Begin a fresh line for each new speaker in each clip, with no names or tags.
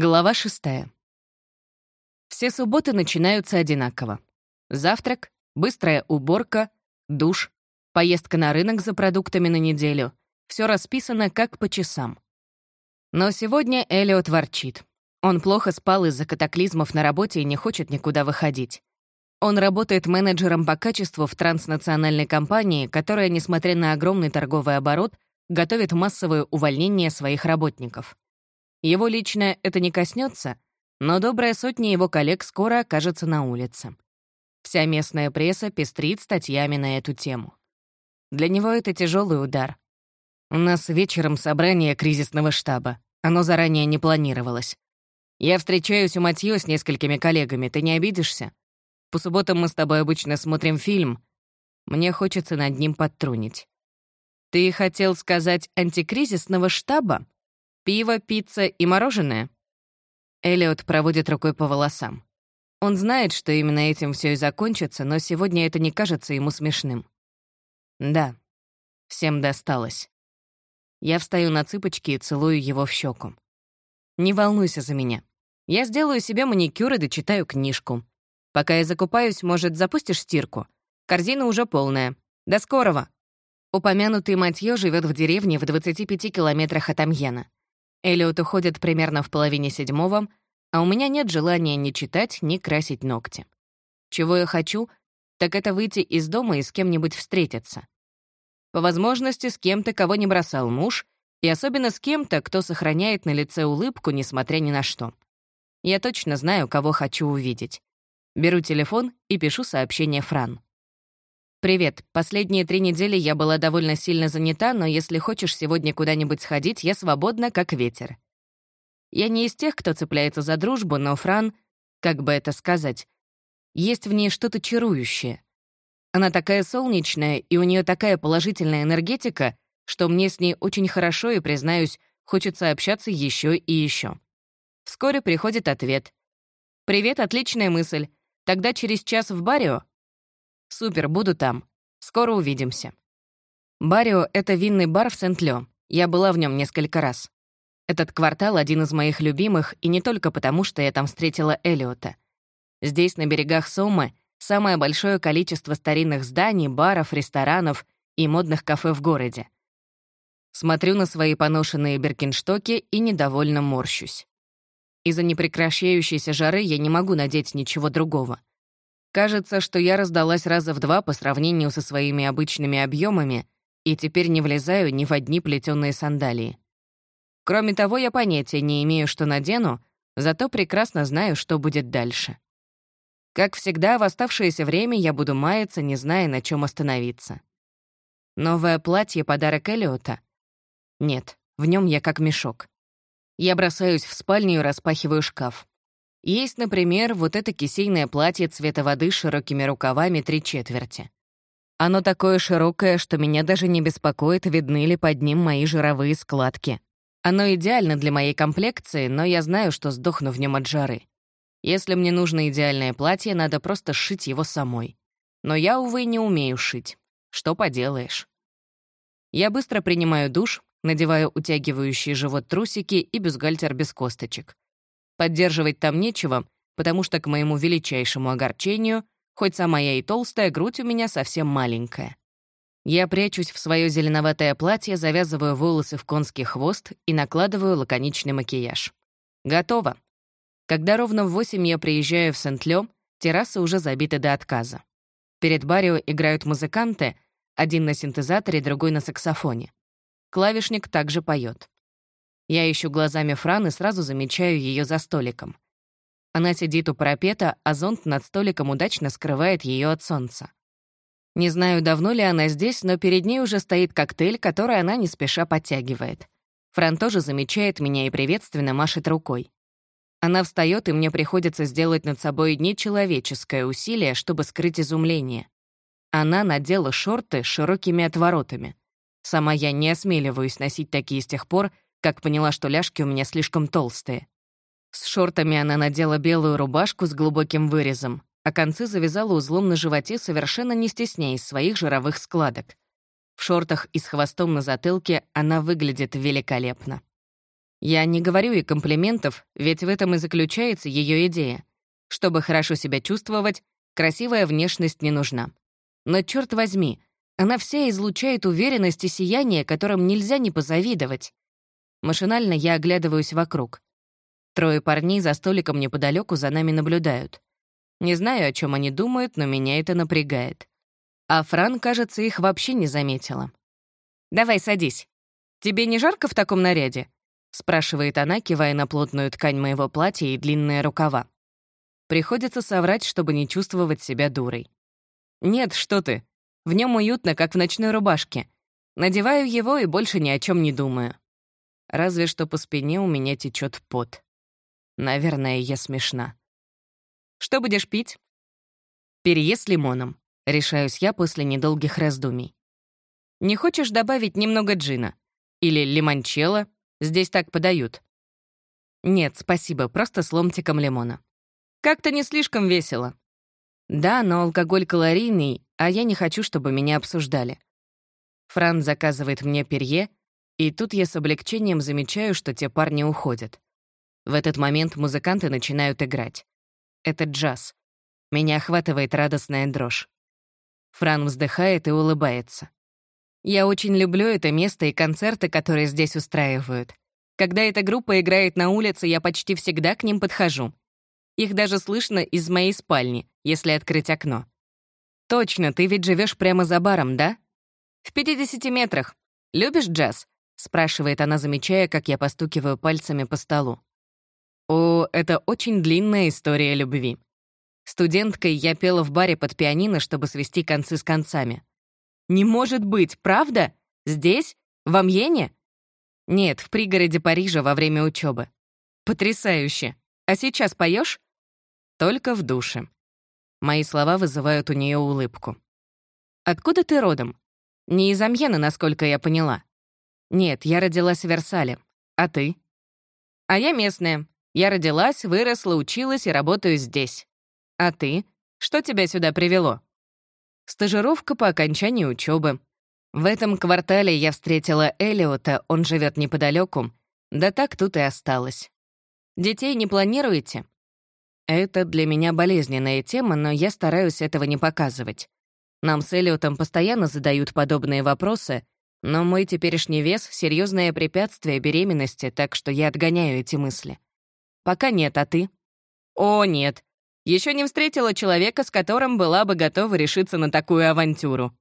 Глава шестая. Все субботы начинаются одинаково. Завтрак, быстрая уборка, душ, поездка на рынок за продуктами на неделю. Все расписано как по часам. Но сегодня Элиот ворчит. Он плохо спал из-за катаклизмов на работе и не хочет никуда выходить. Он работает менеджером по качеству в транснациональной компании, которая, несмотря на огромный торговый оборот, готовит массовое увольнение своих работников. Его лично это не коснется, но добрая сотня его коллег скоро окажется на улице. Вся местная пресса пестрит статьями на эту тему. Для него это тяжелый удар. У нас вечером собрание кризисного штаба. Оно заранее не планировалось. Я встречаюсь у Матьё с несколькими коллегами, ты не обидишься? По субботам мы с тобой обычно смотрим фильм. Мне хочется над ним подтрунить. Ты хотел сказать антикризисного штаба? Пиво, пицца и мороженое?» Элliot проводит рукой по волосам. Он знает, что именно этим все и закончится, но сегодня это не кажется ему смешным. Да, всем досталось. Я встаю на цыпочки и целую его в щеку. Не волнуйся за меня. Я сделаю себе маникюр и дочитаю книжку. Пока я закупаюсь, может, запустишь стирку? Корзина уже полная. До скорого. Упомянутый Матьё живет в деревне в 25 километрах от Амьена. Эллиот уходит примерно в половине седьмого, а у меня нет желания ни читать, ни красить ногти. Чего я хочу, так это выйти из дома и с кем-нибудь встретиться. По возможности, с кем-то, кого не бросал муж, и особенно с кем-то, кто сохраняет на лице улыбку, несмотря ни на что. Я точно знаю, кого хочу увидеть. Беру телефон и пишу сообщение Фран. «Привет. Последние три недели я была довольно сильно занята, но если хочешь сегодня куда-нибудь сходить, я свободна, как ветер». Я не из тех, кто цепляется за дружбу, но Фран, как бы это сказать, есть в ней что-то чарующее. Она такая солнечная, и у нее такая положительная энергетика, что мне с ней очень хорошо и, признаюсь, хочется общаться еще и еще. Вскоре приходит ответ. «Привет, отличная мысль. Тогда через час в Барио?» Супер, буду там. Скоро увидимся. Барио — это винный бар в Сент-Лё. Я была в нем несколько раз. Этот квартал — один из моих любимых, и не только потому, что я там встретила Элиота. Здесь, на берегах Сомы, самое большое количество старинных зданий, баров, ресторанов и модных кафе в городе. Смотрю на свои поношенные беркинштоки и недовольно морщусь. Из-за непрекращающейся жары я не могу надеть ничего другого. Кажется, что я раздалась раза в два по сравнению со своими обычными объемами и теперь не влезаю ни в одни плетеные сандалии. Кроме того, я понятия не имею, что надену, зато прекрасно знаю, что будет дальше. Как всегда, в оставшееся время я буду маяться, не зная, на чем остановиться. Новое платье — подарок Эллиота? Нет, в нем я как мешок. Я бросаюсь в спальню и распахиваю шкаф. Есть, например, вот это кисейное платье цвета воды с широкими рукавами три четверти. Оно такое широкое, что меня даже не беспокоит, видны ли под ним мои жировые складки. Оно идеально для моей комплекции, но я знаю, что сдохну в нем от жары. Если мне нужно идеальное платье, надо просто сшить его самой. Но я, увы, не умею шить. Что поделаешь. Я быстро принимаю душ, надеваю утягивающие живот трусики и бюстгальтер без косточек. Поддерживать там нечего, потому что, к моему величайшему огорчению, хоть сама я и толстая, грудь у меня совсем маленькая. Я прячусь в свое зеленоватое платье, завязываю волосы в конский хвост и накладываю лаконичный макияж. Готово. Когда ровно в восемь я приезжаю в Сент-Лё, террасы уже забиты до отказа. Перед барио играют музыканты, один на синтезаторе, другой на саксофоне. Клавишник также поет. Я ищу глазами Фран и сразу замечаю ее за столиком. Она сидит у парапета, а зонт над столиком удачно скрывает ее от солнца. Не знаю, давно ли она здесь, но перед ней уже стоит коктейль, который она не спеша подтягивает. Фран тоже замечает меня и приветственно машет рукой. Она встает, и мне приходится сделать над собой нечеловеческое усилие, чтобы скрыть изумление. Она надела шорты с широкими отворотами. Сама я не осмеливаюсь носить такие с тех пор, как поняла, что ляжки у меня слишком толстые. С шортами она надела белую рубашку с глубоким вырезом, а концы завязала узлом на животе, совершенно не стесняясь своих жировых складок. В шортах и с хвостом на затылке она выглядит великолепно. Я не говорю ей комплиментов, ведь в этом и заключается ее идея. Чтобы хорошо себя чувствовать, красивая внешность не нужна. Но черт возьми, она вся излучает уверенность и сияние, которым нельзя не позавидовать. Машинально я оглядываюсь вокруг. Трое парней за столиком неподалеку за нами наблюдают. Не знаю, о чем они думают, но меня это напрягает. А Фран, кажется, их вообще не заметила. «Давай садись. Тебе не жарко в таком наряде?» — спрашивает она, кивая на плотную ткань моего платья и длинные рукава. Приходится соврать, чтобы не чувствовать себя дурой. «Нет, что ты. В нем уютно, как в ночной рубашке. Надеваю его и больше ни о чем не думаю. Разве что по спине у меня течет пот. Наверное, я смешна. Что будешь пить? Перье с лимоном. Решаюсь я после недолгих раздумий. Не хочешь добавить немного джина? Или лимончелло? Здесь так подают. Нет, спасибо, просто с ломтиком лимона. Как-то не слишком весело. Да, но алкоголь калорийный, а я не хочу, чтобы меня обсуждали. Фран заказывает мне перье, и тут я с облегчением замечаю, что те парни уходят. В этот момент музыканты начинают играть. Это джаз. Меня охватывает радостная дрожь. Фран вздыхает и улыбается. Я очень люблю это место и концерты, которые здесь устраивают. Когда эта группа играет на улице, я почти всегда к ним подхожу. Их даже слышно из моей спальни, если открыть окно. «Точно, ты ведь живешь прямо за баром, да?» «В 50 метрах. Любишь джаз?» — спрашивает она, замечая, как я постукиваю пальцами по столу. О, это очень длинная история любви. Студенткой я пела в баре под пианино, чтобы свести концы с концами. «Не может быть, правда? Здесь? В Амьене?» «Нет, в пригороде Парижа во время учебы. «Потрясающе! А сейчас поешь? «Только в душе». Мои слова вызывают у нее улыбку. «Откуда ты родом?» «Не из Амьена, насколько я поняла». «Нет, я родилась в Версале. А ты?» «А я местная. Я родилась, выросла, училась и работаю здесь. А ты? Что тебя сюда привело?» «Стажировка по окончании учебы. В этом квартале я встретила Элиота, он живет неподалеку. Да так тут и осталось. Детей не планируете?» Это для меня болезненная тема, но я стараюсь этого не показывать. Нам с Элиотом постоянно задают подобные вопросы, но мой теперешний вес — серьезное препятствие беременности, так что я отгоняю эти мысли. Пока нет, а ты? О, нет. Еще не встретила человека, с которым была бы готова решиться на такую авантюру.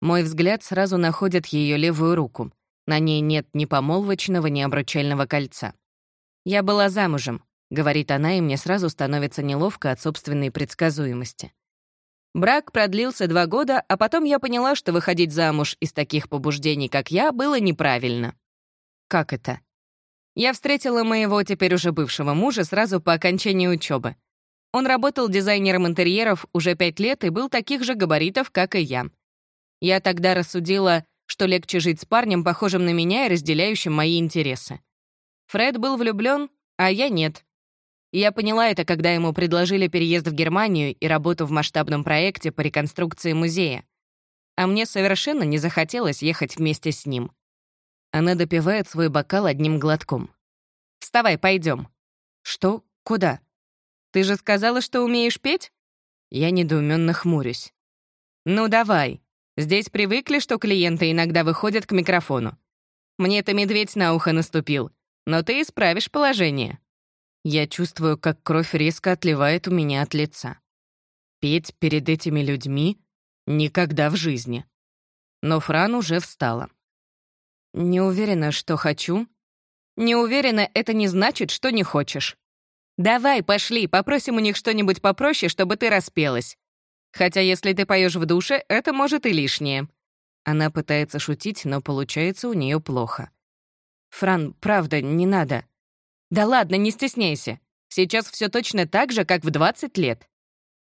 Мой взгляд сразу находит ее левую руку. На ней нет ни помолвочного, ни обручального кольца. Я была замужем. — говорит она, и мне сразу становится неловко от собственной предсказуемости. Брак продлился два года, а потом я поняла, что выходить замуж из таких побуждений, как я, было неправильно. Как это? Я встретила моего теперь уже бывшего мужа сразу по окончании учебы. Он работал дизайнером интерьеров уже пять лет и был таких же габаритов, как и я. Я тогда рассудила, что легче жить с парнем, похожим на меня и разделяющим мои интересы. Фред был влюблен, а я нет. Я поняла это, когда ему предложили переезд в Германию и работу в масштабном проекте по реконструкции музея. А мне совершенно не захотелось ехать вместе с ним. Она допивает свой бокал одним глотком. «Вставай, пойдем. «Что? Куда?» «Ты же сказала, что умеешь петь?» Я недоуменно хмурюсь. «Ну давай. Здесь привыкли, что клиенты иногда выходят к микрофону. Мне это медведь на ухо наступил, но ты исправишь положение». Я чувствую, как кровь резко отливает у меня от лица. Петь перед этими людьми никогда в жизни. Но Фран уже встала. Не уверена, что хочу. Не уверена, это не значит, что не хочешь. Давай, пошли, попросим у них что-нибудь попроще, чтобы ты распелась. Хотя если ты поешь в душе, это может и лишнее. Она пытается шутить, но получается у нее плохо. «Фран, правда, не надо. Да ладно, не стесняйся. Сейчас все точно так же, как в 20 лет.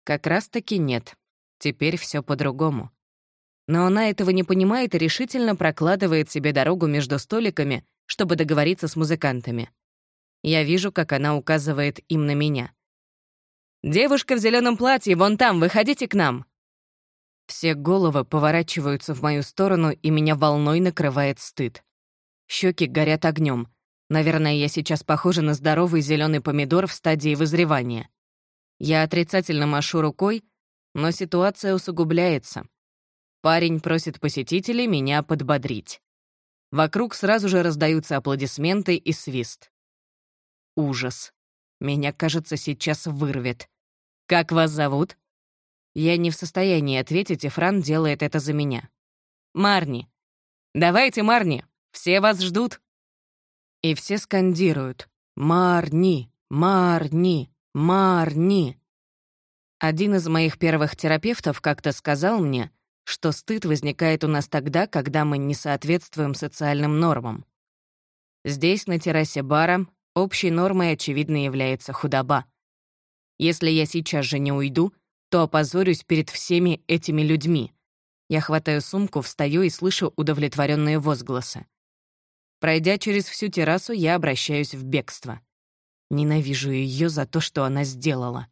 Как раз-таки нет. Теперь все по-другому. Но она этого не понимает и решительно прокладывает себе дорогу между столиками, чтобы договориться с музыкантами. Я вижу, как она указывает им на меня. «Девушка в зеленом платье, вон там, выходите к нам!» Все головы поворачиваются в мою сторону, и меня волной накрывает стыд. Щеки горят огнем. Наверное, я сейчас похожа на здоровый зеленый помидор в стадии вызревания. Я отрицательно машу рукой, но ситуация усугубляется. Парень просит посетителей меня подбодрить. Вокруг сразу же раздаются аплодисменты и свист. Ужас. Меня, кажется, сейчас вырвет. «Как вас зовут?» Я не в состоянии ответить, и Фран делает это за меня. «Марни. Давайте, Марни. Все вас ждут». И все скандируют «Марни! Марни! Марни!» Один из моих первых терапевтов как-то сказал мне, что стыд возникает у нас тогда, когда мы не соответствуем социальным нормам. Здесь, на террасе бара, общей нормой, очевидно, является худоба. Если я сейчас же не уйду, то опозорюсь перед всеми этими людьми. Я хватаю сумку, встаю и слышу удовлетворенные возгласы. Пройдя через всю террасу, я обращаюсь в бегство. Ненавижу ее за то, что она сделала.